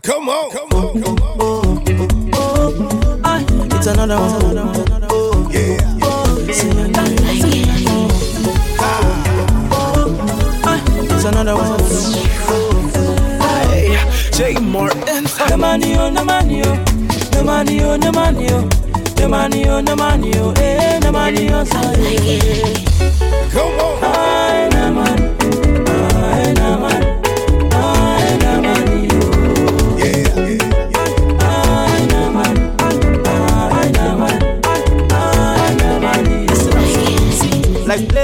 Come on, come on, come on. Aye, it's another one. Oh, Yeah. Aye, it's another one. Hey, J Martin. The money on the money, oh. The money on the money, oh. The money on the money, oh. Eh, the money on side. Come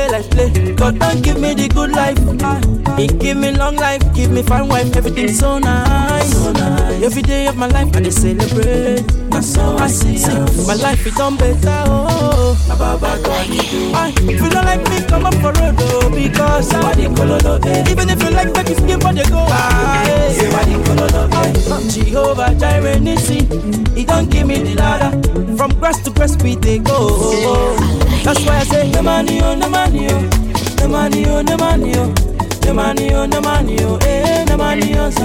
play, like play. God don't give me the good life. He give me long life, give me fine wife, everything so nice. So nice. Every day of my life I dey celebrate. That's how I see. My life it done better. Oh, Ababa God you do. If you don't like me, come up for road oh, because eh. Even if you like back, it's game for the go. Aye, somebody kololo. Aye, Jehovah Jireh Nissi, He don't give me the ladder. From grass to grass we dey go. Money on the money oh, the money on the money oh. The money on the money, oh, eh, the money on so,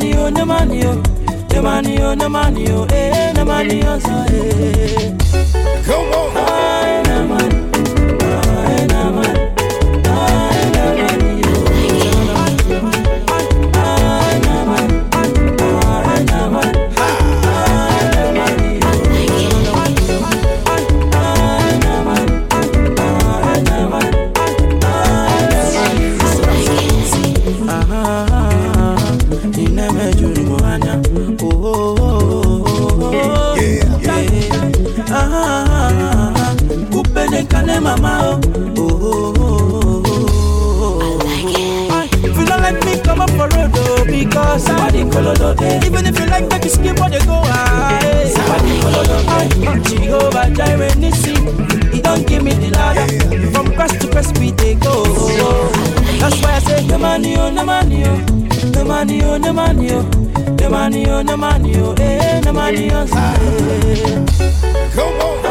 money, oh, the money, oh. The money, oh, the money, oh, eh, the money, oh, so, eh. Come on. If you don't like me, come up for road oh, like, me the ladder. From money oh, the money on the money oh, the money oh, eh, the money on the Come on.